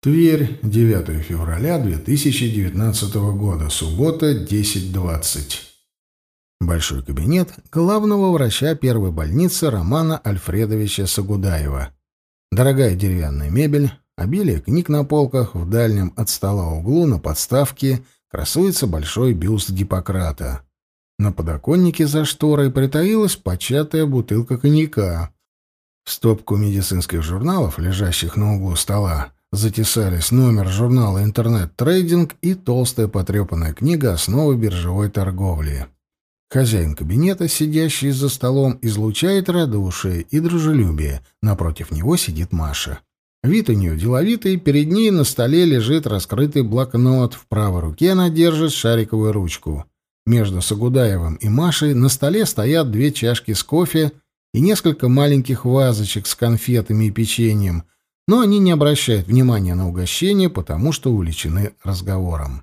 Тверь, 9 февраля 2019 года, суббота, 10.20. Большой кабинет главного врача первой больницы Романа Альфредовича Сагудаева. Дорогая деревянная мебель, обилие книг на полках, в дальнем от стола углу на подставке красуется большой бюст Гиппократа. На подоконнике за шторой притаилась початая бутылка коньяка. Стопку медицинских журналов, лежащих на углу стола, затесались номер журнала «Интернет-трейдинг» и толстая потрепанная книга «Основы биржевой торговли». Хозяин кабинета, сидящий за столом, излучает радушие и дружелюбие. Напротив него сидит Маша. Вид у нее деловитый, перед ней на столе лежит раскрытый блокнот, в правой руке она держит шариковую ручку. Между Сагудаевым и Машей на столе стоят две чашки с кофе и несколько маленьких вазочек с конфетами и печеньем — но они не обращают внимания на угощение, потому что увлечены разговором.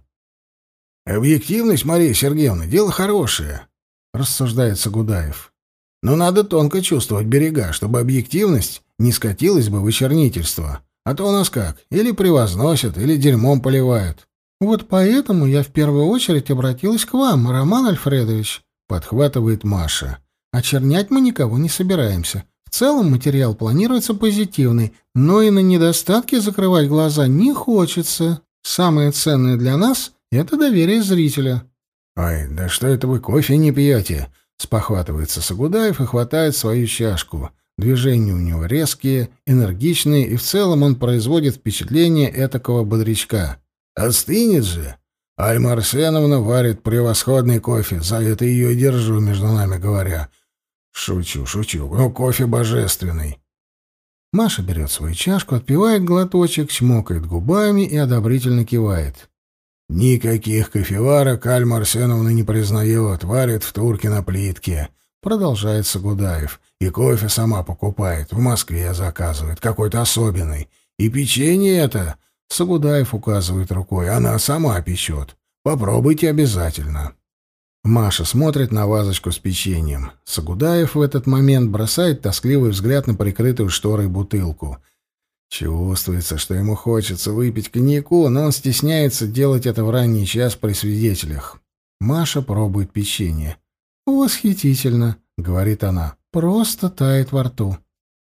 «Объективность, Мария Сергеевна, дело хорошее», — рассуждает Сагудаев. «Но надо тонко чувствовать берега, чтобы объективность не скатилась бы в очернительство. А то у нас как, или превозносят, или дерьмом поливают». «Вот поэтому я в первую очередь обратилась к вам, Роман Альфредович», — подхватывает Маша. «Очернять мы никого не собираемся целом материал планируется позитивный, но и на недостатки закрывать глаза не хочется. Самое ценное для нас — это доверие зрителя. «Ай, да что это вы кофе не пьете?» — спохватывается Сагудаев и хватает свою чашку. Движения у него резкие, энергичные, и в целом он производит впечатление этакого бодрячка. «Остынет же!» Альма Арсеновна варит превосходный кофе, за это ее и держу, между нами говоря. Шучу, шучу. Ну, кофе божественный. Маша берет свою чашку, отпивает глоточек, чмокает губами и одобрительно кивает. «Никаких кофеварок Альма Арсеновна не признает, варит в турке на плитке», — продолжает Сагудаев. «И кофе сама покупает, в Москве заказывает, какой-то особенный. И печенье это...» — Сагудаев указывает рукой. «Она сама печет. Попробуйте обязательно». Маша смотрит на вазочку с печеньем. Сагудаев в этот момент бросает тоскливый взгляд на прикрытую шторой бутылку. Чувствуется, что ему хочется выпить коньяку, но он стесняется делать это в ранний час при свидетелях. Маша пробует печенье. «Восхитительно», — говорит она, — «просто тает во рту».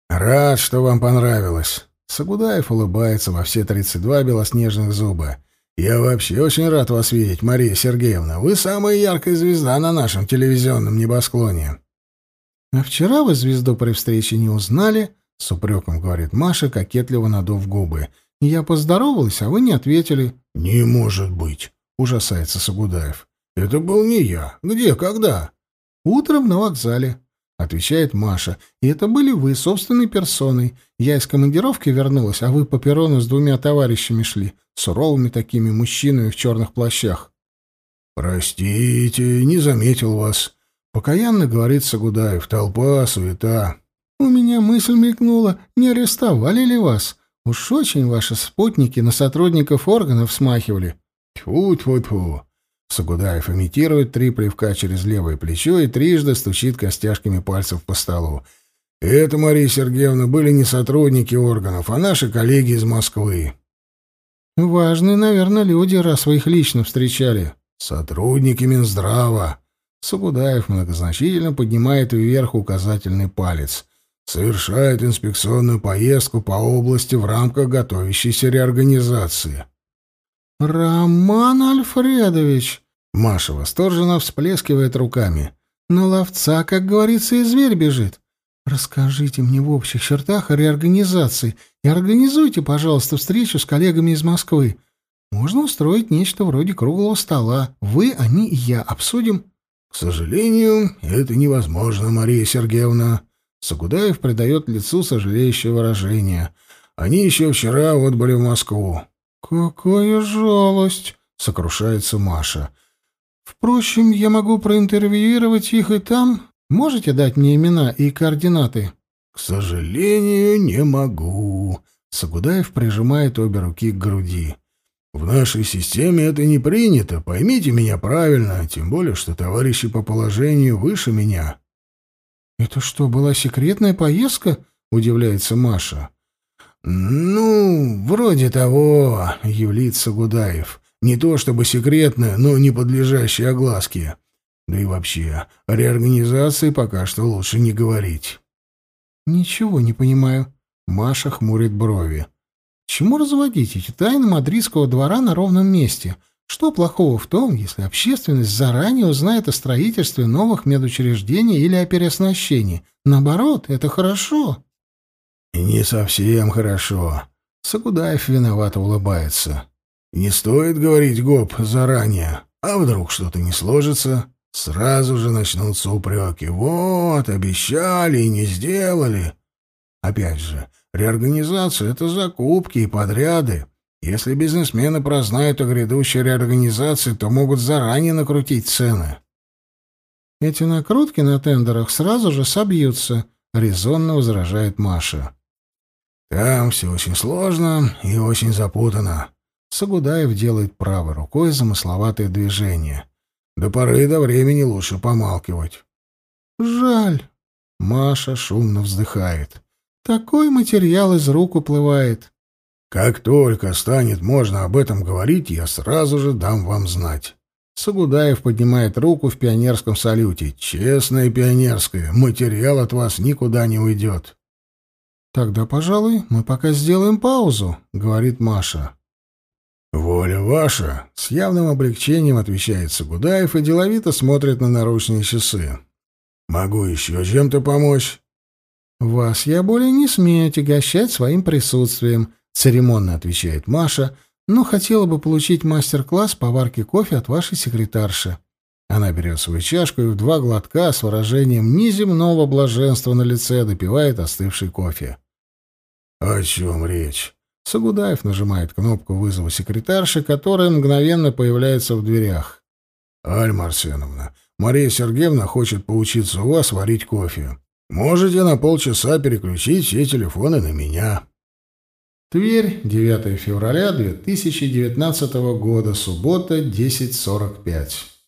«Рад, что вам понравилось». Сагудаев улыбается во все тридцать два белоснежных зуба. «Я вообще очень рад вас видеть, Мария Сергеевна. Вы самая яркая звезда на нашем телевизионном небосклоне». «А вчера вы звезду при встрече не узнали?» — с упреком говорит Маша, кокетливо надув губы. «Я поздоровалась, а вы не ответили». «Не может быть!» — ужасается Сагудаев. «Это был не я. Где, когда?» «Утром на вокзале» отвечает Маша. И это были вы, собственной персоной. Я из командировки вернулась, а вы по перрону с двумя товарищами шли, суровыми такими мужчинами в черных плащах. Простите, не заметил вас. Покаянно говорит Сагудаев. Толпа, суета. У меня мысль мелькнула, не арестовали ли вас? Уж очень ваши спутники на сотрудников органов смахивали. Тьфу-тьфу-тьфу. Сагудаев имитирует три плевка через левое плечо и трижды стучит костяшками пальцев по столу. «Это, Мария Сергеевна, были не сотрудники органов, а наши коллеги из Москвы». «Важные, наверное, люди, раз вы их лично встречали». «Сотрудники Минздрава». Сагудаев многозначительно поднимает вверх указательный палец. «Совершает инспекционную поездку по области в рамках готовящейся реорганизации». «Роман Альфредович!» Маша восторженно всплескивает руками. «На ловца, как говорится, и зверь бежит. Расскажите мне в общих чертах о реорганизации и организуйте, пожалуйста, встречу с коллегами из Москвы. Можно устроить нечто вроде круглого стола. Вы, они и я обсудим». «К сожалению, это невозможно, Мария Сергеевна». Сагудаев придает лицу сожалеющее выражение. «Они еще вчера отбыли в Москву. «Какая жалость!» — сокрушается Маша. «Впрочем, я могу проинтервьюировать их и там. Можете дать мне имена и координаты?» «К сожалению, не могу». Сагудаев прижимает обе руки к груди. «В нашей системе это не принято, поймите меня правильно, тем более, что товарищи по положению выше меня». «Это что, была секретная поездка?» — удивляется Маша. «Ну, вроде того», — юлится Гудаев. «Не то чтобы секретное, но не подлежащее огласке. Да и вообще, о реорганизации пока что лучше не говорить». «Ничего не понимаю», — Маша хмурит брови. «Чему разводить эти тайны мадридского двора на ровном месте? Что плохого в том, если общественность заранее узнает о строительстве новых медучреждений или о переоснащении? Наоборот, это хорошо». «Не совсем хорошо». Сагудаев виновато улыбается. «Не стоит говорить, Гоп, заранее. А вдруг что-то не сложится? Сразу же начнутся упреки. Вот, обещали и не сделали. Опять же, реорганизация — это закупки и подряды. Если бизнесмены прознают о грядущей реорганизации, то могут заранее накрутить цены». «Эти накрутки на тендерах сразу же собьются», — резонно возражает Маша. Там все очень сложно и очень запутано. Сагудаев делает правой рукой замысловатое движение. До поры до времени лучше помалкивать. Жаль. Маша шумно вздыхает. Такой материал из рук уплывает. Как только станет можно об этом говорить, я сразу же дам вам знать. Сагудаев поднимает руку в пионерском салюте. Честное пионерское, материал от вас никуда не уйдет. «Тогда, пожалуй, мы пока сделаем паузу», — говорит Маша. «Воля ваша!» — с явным облегчением отвечает Сагудаев и деловито смотрит на наручные часы. «Могу еще чем-то помочь?» «Вас я более не смею отягощать своим присутствием», — церемонно отвечает Маша, «но хотела бы получить мастер-класс по варке кофе от вашей секретарши». Она берет свою чашку и в два глотка с выражением неземного блаженства на лице допивает остывший кофе. «О чем речь?» Сагудаев нажимает кнопку вызова секретарши, которая мгновенно появляется в дверях. «Альма Арсеновна, Мария Сергеевна хочет поучиться у вас варить кофе. Можете на полчаса переключить все телефоны на меня». Тверь, 9 февраля 2019 года, суббота, 10.45.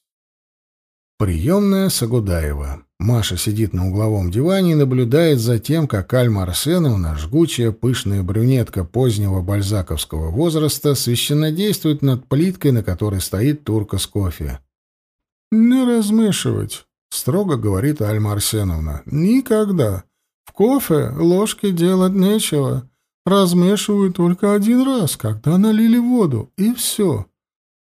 Приемная Сагудаева. Маша сидит на угловом диване и наблюдает за тем, как Альма Арсеновна, жгучая, пышная брюнетка позднего бальзаковского возраста, священнодействует над плиткой, на которой стоит турка с кофе. «Не размешивать», — строго говорит Альма Арсеновна. «Никогда. В кофе ложки делать нечего. Размешивают только один раз, когда налили воду, и все.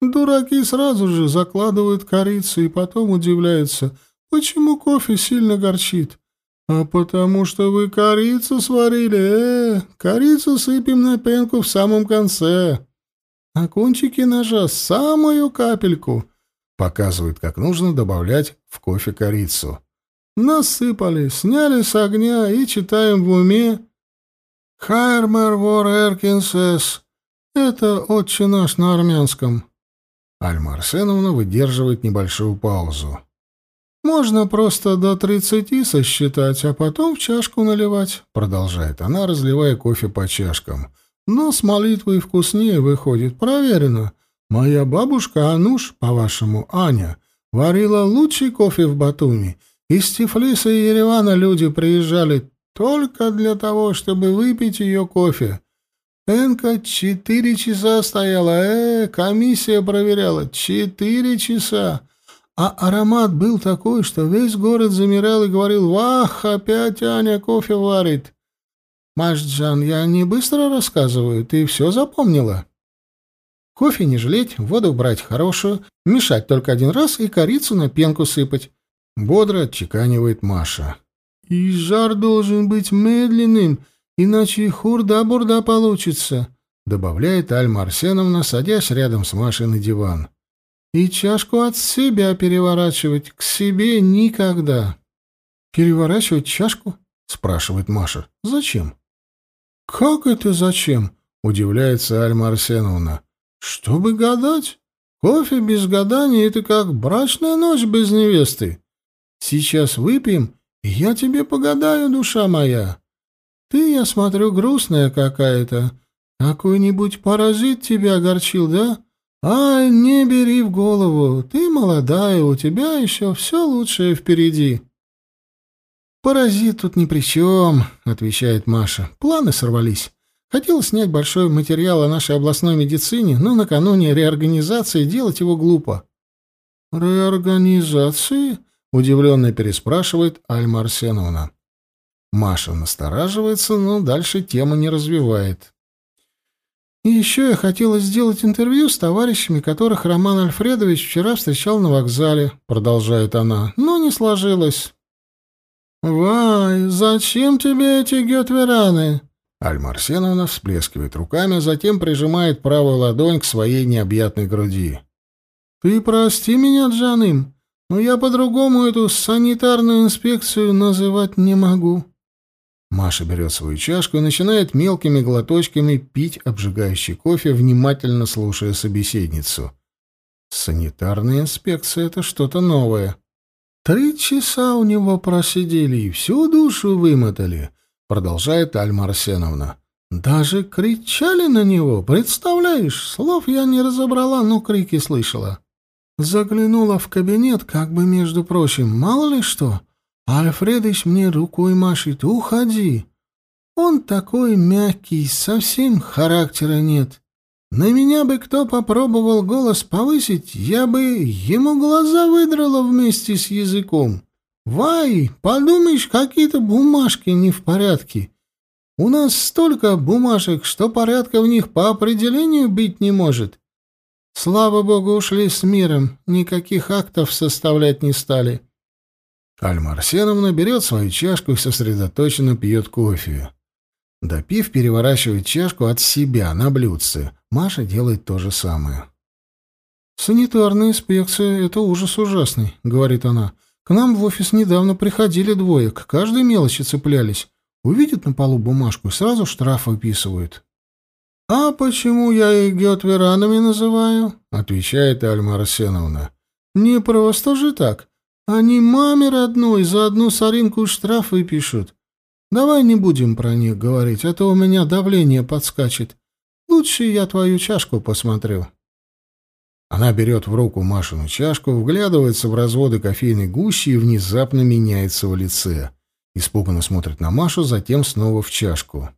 Дураки сразу же закладывают корицу и потом удивляются, почему кофе сильно горчит. А потому что вы корицу сварили, э, корицу сыпем на пенку в самом конце. А кончики ножа самую капельку. Показывает, как нужно добавлять в кофе корицу. Насыпали, сняли с огня и читаем в уме. «Хайрмер вор Эркинсес» — это отче наш на армянском. Альма Арсеновна выдерживает небольшую паузу. «Можно просто до тридцати сосчитать, а потом в чашку наливать», — продолжает она, разливая кофе по чашкам. «Но с молитвой вкуснее выходит, проверено. Моя бабушка Ануш, по-вашему, Аня, варила лучший кофе в Батуми. Из Тифлиса и Еревана люди приезжали только для того, чтобы выпить ее кофе. Энка четыре часа стояла, э, комиссия проверяла, четыре часа. А аромат был такой, что весь город замирал и говорил, «Вах, опять Аня кофе варит!» «Машджан, я не быстро рассказываю, ты все запомнила?» Кофе не жалеть, воду брать хорошую, мешать только один раз и корицу на пенку сыпать. Бодро отчеканивает Маша. «И жар должен быть медленным», Иначе хурда-бурда получится, добавляет Альма Арсеновна, садясь рядом с Машей на диван. И чашку от себя переворачивать к себе никогда. Переворачивать чашку? спрашивает Маша. Зачем? Как это зачем? удивляется Альма Арсеновна. Чтобы гадать? Кофе без гадания — это как брачная ночь без невесты. Сейчас выпьем, и я тебе погадаю, душа моя. Ты, я смотрю, грустная какая-то. Какой-нибудь паразит тебя огорчил, да? Ай, не бери в голову. Ты молодая, у тебя еще все лучшее впереди. «Паразит тут ни при чем», — отвечает Маша. «Планы сорвались. Хотела снять большой материал о нашей областной медицине, но накануне реорганизации делать его глупо. «Реорганизации?» — удивленно переспрашивает Альма Арсеновна. Маша настораживается, но дальше тему не развивает. И еще я хотела сделать интервью с товарищами, которых Роман Альфредович вчера встречал на вокзале, продолжает она, но не сложилось. «Вай, зачем тебе эти гетвераны?» Альма Арсеновна всплескивает руками, а затем прижимает правую ладонь к своей необъятной груди. «Ты прости меня, Джаным, но я по-другому эту санитарную инспекцию называть не могу. Маша берет свою чашку и начинает мелкими глоточками пить обжигающий кофе, внимательно слушая собеседницу. Санитарная инспекция — это что-то новое. Три часа у него просидели и всю душу вымотали, — продолжает Альма Арсеновна. Даже кричали на него, представляешь? Слов я не разобрала, но крики слышала. Заглянула в кабинет, как бы между прочим, мало ли что. Альфредыч мне рукой машет «Уходи!» Он такой мягкий, совсем характера нет. На меня бы кто попробовал голос повысить, я бы ему глаза выдрала вместе с языком. Вай, подумаешь, какие-то бумажки не в порядке. У нас столько бумажек, что порядка в них по определению быть не может. Слава богу, ушли с миром, никаких актов составлять не стали. Альма Арсеновна берет свою чашку и сосредоточенно пьет кофе. Допив, переворачивает чашку от себя на блюдце. Маша делает то же самое. «Санитарная инспекция — это ужас ужасный», — говорит она. «К нам в офис недавно приходили двое, к каждой мелочи цеплялись. Увидят на полу бумажку и сразу штраф выписывают». «А почему я их гетверанами называю?» — отвечает Альма Арсеновна. «Не просто же так. Они маме родной за одну соринку штраф выпишут. Давай не будем про них говорить, а то у меня давление подскачет. Лучше я твою чашку посмотрю». Она берет в руку Машину чашку, вглядывается в разводы кофейной гущи и внезапно меняется в лице. Испуганно смотрит на Машу, затем снова в чашку.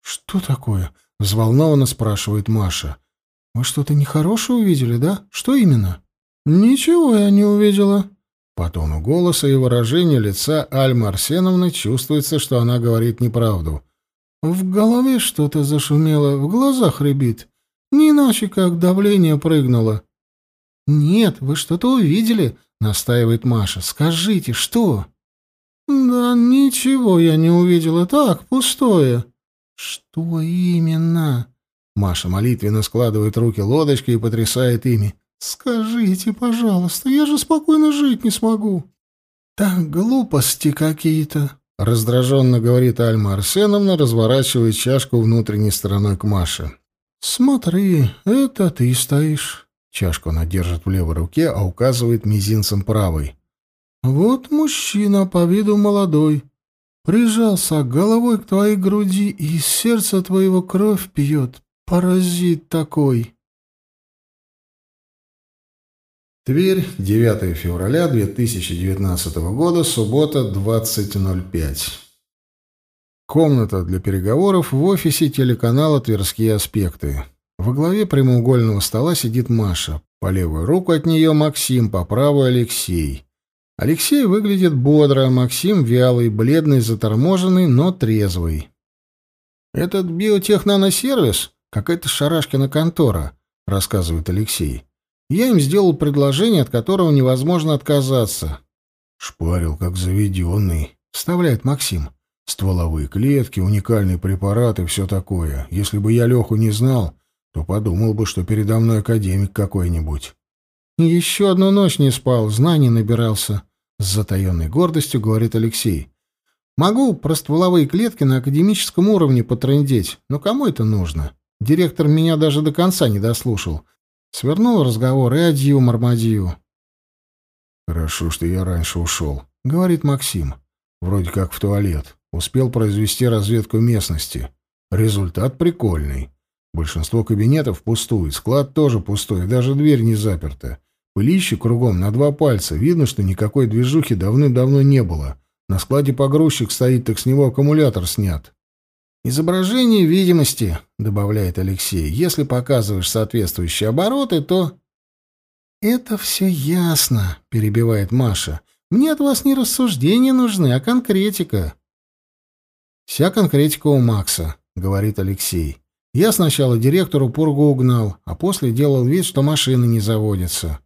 «Что такое?» — взволнованно спрашивает Маша. «Вы что-то нехорошее увидели, да? Что именно?» «Ничего я не увидела». По тону голоса и выражению лица Альмы Арсеновны чувствуется, что она говорит неправду. «В голове что-то зашумело, в глазах рябит. Не иначе, как давление прыгнуло». «Нет, вы что-то увидели», — настаивает Маша. «Скажите, что?» «Да ничего я не увидела. Так, пустое». «Что именно?» Маша молитвенно складывает руки лодочкой и потрясает ими. «Скажите, пожалуйста, я же спокойно жить не смогу». «Так глупости какие-то», — раздраженно говорит Альма Арсеновна, разворачивая чашку внутренней стороной к Маше. «Смотри, это ты стоишь». Чашку она держит в левой руке, а указывает мизинцем правой. «Вот мужчина по виду молодой. Прижался головой к твоей груди, и сердца твоего кровь пьет. Паразит такой». Тверь, 9 февраля 2019 года, суббота, 20.05. Комната для переговоров в офисе телеканала «Тверские аспекты». Во главе прямоугольного стола сидит Маша. По левую руку от нее Максим, по правую Алексей. Алексей выглядит бодро, Максим вялый, бледный, заторможенный, но трезвый. «Этот биотехнаносервис — какая-то шарашкина контора», — рассказывает Алексей. Я им сделал предложение, от которого невозможно отказаться. «Шпарил, как заведенный», — вставляет Максим. «Стволовые клетки, уникальные препараты, все такое. Если бы я Леху не знал, то подумал бы, что передо мной академик какой-нибудь». «Еще одну ночь не спал, знаний набирался», — с затаенной гордостью говорит Алексей. «Могу про стволовые клетки на академическом уровне потрындеть, но кому это нужно? Директор меня даже до конца не дослушал. Свернул разговор и адью Мармадью. «Хорошо, что я раньше ушел», — говорит Максим. «Вроде как в туалет. Успел произвести разведку местности. Результат прикольный. Большинство кабинетов пустует, склад тоже пустой, даже дверь не заперта. Пылище кругом на два пальца. Видно, что никакой движухи давным-давно не было. На складе погрузчик стоит, так с него аккумулятор снят. «Изображение видимости», — добавляет Алексей. «Если показываешь соответствующие обороты, то...» «Это все ясно», — перебивает Маша. «Мне от вас не рассуждения нужны, а конкретика». «Вся конкретика у Макса», — говорит Алексей. «Я сначала директору пургу угнал, а после делал вид, что машина не заводится».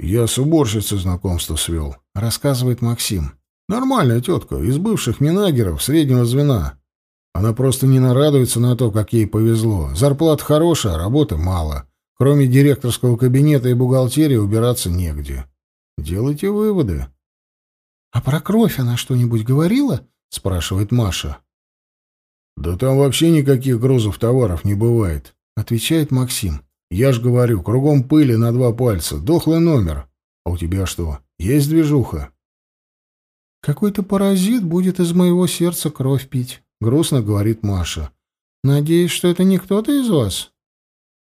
«Я с уборщицей знакомство свел», — рассказывает Максим. «Нормальная тетка, из бывших минагеров, среднего звена. Она просто не нарадуется на то, как ей повезло. Зарплата хорошая, работы мало. Кроме директорского кабинета и бухгалтерии убираться негде. Делайте выводы». «А про кровь она что-нибудь говорила?» — спрашивает Маша. «Да там вообще никаких грузов товаров не бывает», — отвечает Максим. «Я ж говорю, кругом пыли на два пальца, дохлый номер. А у тебя что, есть движуха?» «Какой-то паразит будет из моего сердца кровь пить», — грустно говорит Маша. «Надеюсь, что это не кто-то из вас?»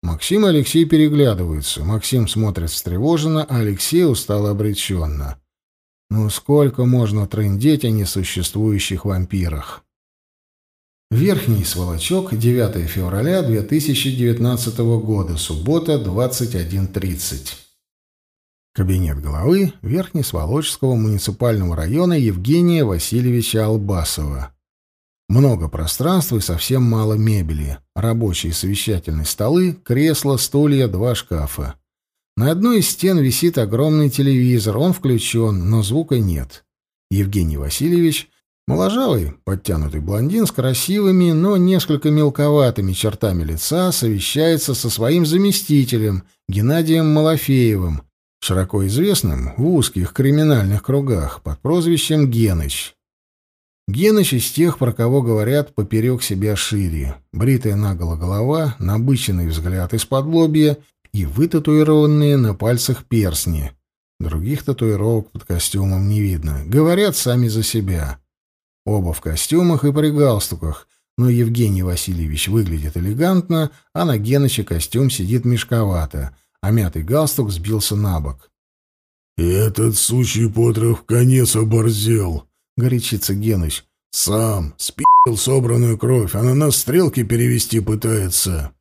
Максим и Алексей переглядываются. Максим смотрит встревоженно, а Алексей устало обреченно. Ну сколько можно трындеть о несуществующих вампирах? Верхний сволочок, 9 февраля 2019 года, суббота, 21.30. Кабинет главы Верхнесволочского муниципального района Евгения Васильевича Албасова. Много пространства и совсем мало мебели. Рабочие совещательные столы, кресла, стулья, два шкафа. На одной из стен висит огромный телевизор, он включен, но звука нет. Евгений Васильевич Моложавый, подтянутый блондин с красивыми, но несколько мелковатыми чертами лица совещается со своим заместителем Геннадием Малафеевым, широко известным в узких криминальных кругах под прозвищем Геныч. Геныч из тех, про кого говорят поперек себя шире. Бритая наголо голова, набыченный взгляд из-под лобья и вытатуированные на пальцах перстни. Других татуировок под костюмом не видно. Говорят сами за себя. Оба в костюмах и при галстуках, но Евгений Васильевич выглядит элегантно, а на Геныче костюм сидит мешковато, а мятый галстук сбился на бок. «Этот сучий потрох конец оборзел», — горячится Геныч. «Сам спил собранную кровь, а на нас стрелки перевести пытается».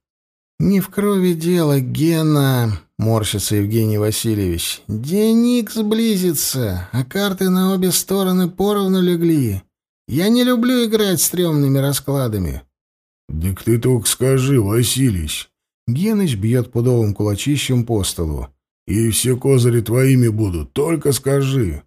«Не в крови дело, Гена», — морщится Евгений Васильевич. «День сблизится, а карты на обе стороны поровну легли. Я не люблю играть стрёмными раскладами. «Так ты только скажи, Василич!» Геныч бьет пудовым кулачищем по столу. «И все козыри твоими будут, только скажи!»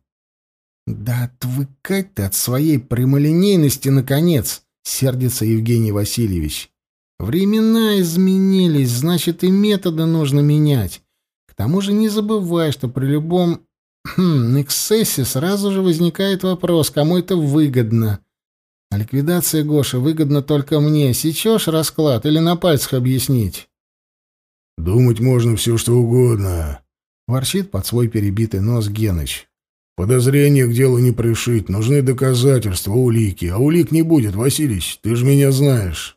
«Да отвыкать ты от своей прямолинейности, наконец!» — сердится Евгений Васильевич. «Времена изменились, значит, и методы нужно менять. К тому же не забывай, что при любом Хм, эксцессе сразу же возникает вопрос, кому это выгодно. А ликвидация Гоши выгодна только мне. Сечешь расклад или на пальцах объяснить? Думать можно все, что угодно. Ворчит под свой перебитый нос Геныч. Подозрения к делу не пришить, нужны доказательства, улики. А улик не будет, Василич, ты же меня знаешь.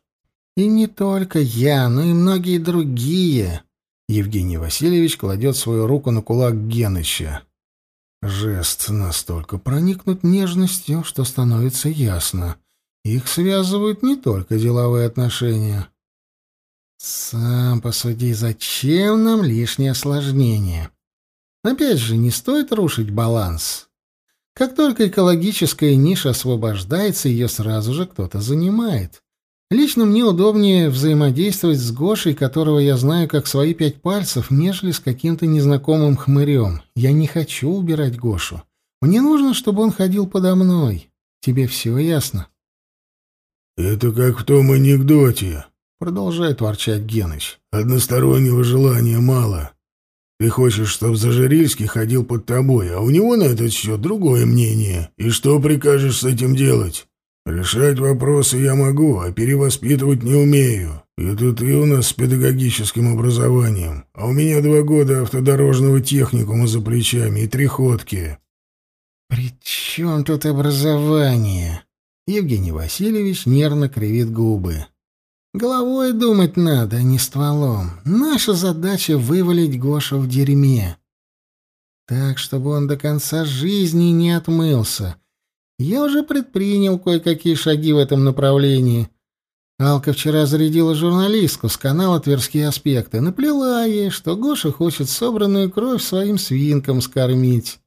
И не только я, но и многие другие. Евгений Васильевич кладет свою руку на кулак Геныча. Жест настолько проникнут нежностью, что становится ясно. Их связывают не только деловые отношения. Сам посуди, зачем нам лишнее осложнение? Опять же, не стоит рушить баланс. Как только экологическая ниша освобождается, ее сразу же кто-то занимает. Лично мне удобнее взаимодействовать с Гошей, которого я знаю как свои пять пальцев, нежели с каким-то незнакомым хмырем. Я не хочу убирать Гошу. Мне нужно, чтобы он ходил подо мной. Тебе все ясно? «Это как в том анекдоте», — продолжает ворчать Геныч. «Одностороннего желания мало. Ты хочешь, чтобы Зажирильский ходил под тобой, а у него на этот счет другое мнение. И что прикажешь с этим делать?» Решать вопросы я могу, а перевоспитывать не умею. Это ты у нас с педагогическим образованием, а у меня два года автодорожного техникума за плечами и три. «При чем тут образование?» Евгений Васильевич нервно кривит губы. «Головой думать надо, а не стволом. Наша задача — вывалить Гошу в дерьме. Так, чтобы он до конца жизни не отмылся» Я уже предпринял кое-какие шаги в этом направлении. Алка вчера зарядила журналистку с канала «Тверские аспекты». Наплела ей, что Гоша хочет собранную кровь своим свинкам скормить.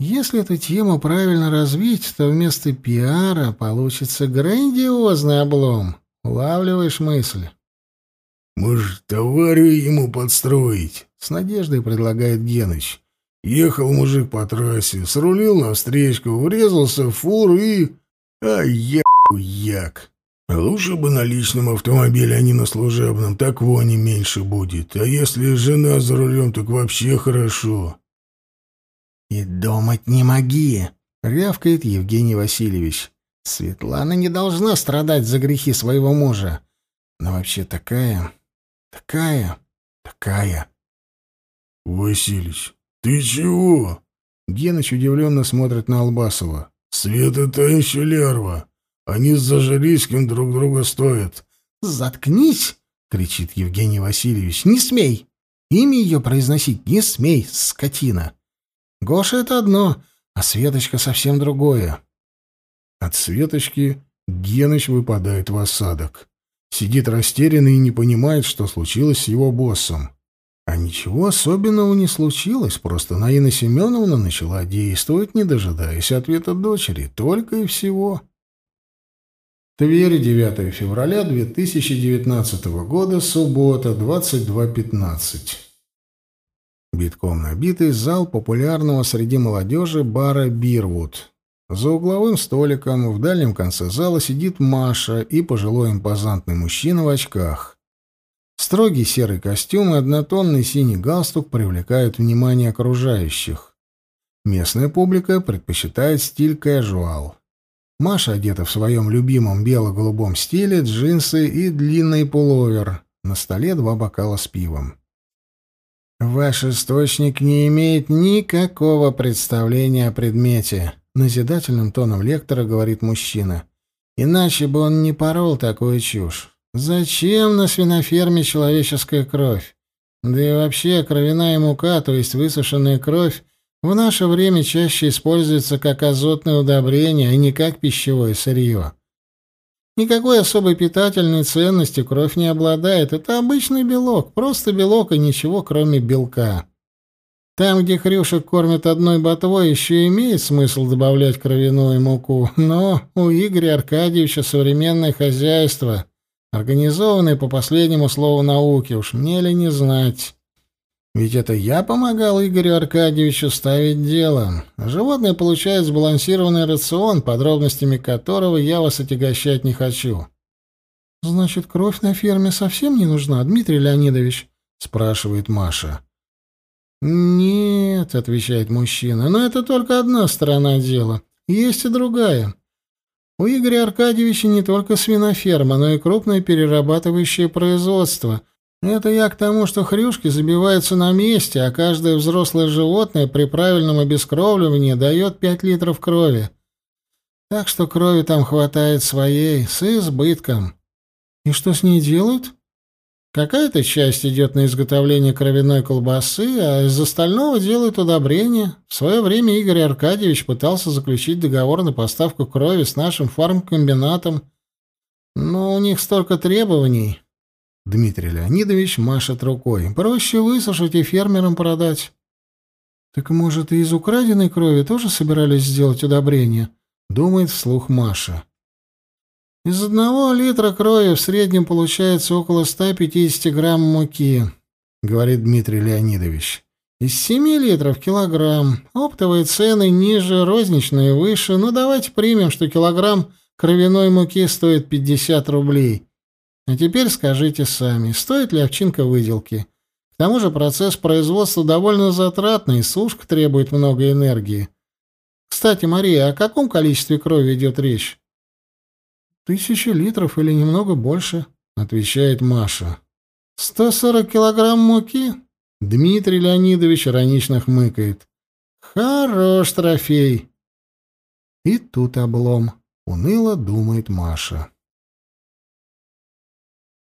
Если эту тему правильно развить, то вместо пиара получится грандиозный облом. Улавливаешь мысль? «Может, товарью ему подстроить?» — с надеждой предлагает Геныч. «Ехал мужик по трассе, срулил навстречку, врезался в фуру и... Ай, я як!» Лучше бы на личном автомобиле, а не на служебном, так вони меньше будет. А если жена за рулем, так вообще хорошо. «И думать не моги!» — рявкает Евгений Васильевич. «Светлана не должна страдать за грехи своего мужа. Но вообще такая, такая, такая...» «Василич, ты чего?» Геныч удивленно смотрит на Албасова. «Света та еще лярва. Они с Зажарийским друг друга стоят. «Заткнись!» — кричит Евгений Васильевич. «Не смей! Имя ее произносить не смей, скотина! Гоша — это одно, а Светочка — совсем другое». От Светочки Геныч выпадает в осадок. Сидит растерянный и не понимает, что случилось с его боссом. А ничего особенного не случилось, просто Наина Семеновна начала действовать, не дожидаясь ответа дочери, только и всего. Тверь, 9 февраля 2019 года, суббота, 22.15. Битком набитый зал популярного среди молодежи бара «Бирвуд». За угловым столиком в дальнем конце зала сидит Маша и пожилой импозантный мужчина в очках. Строгий серый костюм и однотонный синий галстук привлекают внимание окружающих. Местная публика предпочитает стиль casual. Маша одета в своем любимом бело-голубом стиле, джинсы и длинный пуловер. На столе два бокала с пивом. «Ваш источник не имеет никакого представления о предмете», — назидательным тоном лектора говорит мужчина. «Иначе бы он не порол такую чушь. Зачем на свиноферме человеческая кровь? Да и вообще кровяная мука, то есть высушенная кровь, в наше время чаще используется как азотное удобрение, а не как пищевое сырье. Никакой особой питательной ценности кровь не обладает. Это обычный белок, просто белок и ничего, кроме белка. Там, где хрюшек кормят одной ботвой, еще имеет смысл добавлять кровяную муку. Но у Игоря Аркадьевича современное хозяйство, организованное по последнему слову науки, уж мне ли не знать. Ведь это я помогал Игорю Аркадьевичу ставить дело. Животное получает сбалансированный рацион, подробностями которого я вас отягощать не хочу. Значит, кровь на ферме совсем не нужна, Дмитрий Леонидович, спрашивает Маша. Нет, отвечает мужчина. Но это только одна сторона дела. Есть и другая. У Игоря Аркадьевича не только свиноферма, но и крупное перерабатывающее производство — это я к тому, что хрюшки забиваются на месте, а каждое взрослое животное при правильном обескровливании дает пять литров крови. Так что крови там хватает своей, с избытком. И что с ней делают? Какая-то часть идет на изготовление кровяной колбасы, а из остального делают удобрения. В свое время Игорь Аркадьевич пытался заключить договор на поставку крови с нашим фармкомбинатом, но у них столько требований, Дмитрий Леонидович машет рукой. Проще высушить и фермерам продать. Так может, и из украденной крови тоже собирались сделать удобрение? Думает вслух Маша. Из одного литра крови в среднем получается около 150 грамм муки, говорит Дмитрий Леонидович. Из 7 литров килограмм. Оптовые цены ниже, розничные выше. Но давайте примем, что килограмм кровяной муки стоит 50 рублей. А теперь скажите сами, стоит ли овчинка выделки? К тому же процесс производства довольно затратный, сушка требует много энергии. Кстати, Мария, о каком количестве крови идет речь? Тысячи литров или немного больше, отвечает Маша. Сто сорок килограмм муки? Дмитрий Леонидович иронично хмыкает. Хорош трофей. И тут облом, уныло думает Маша.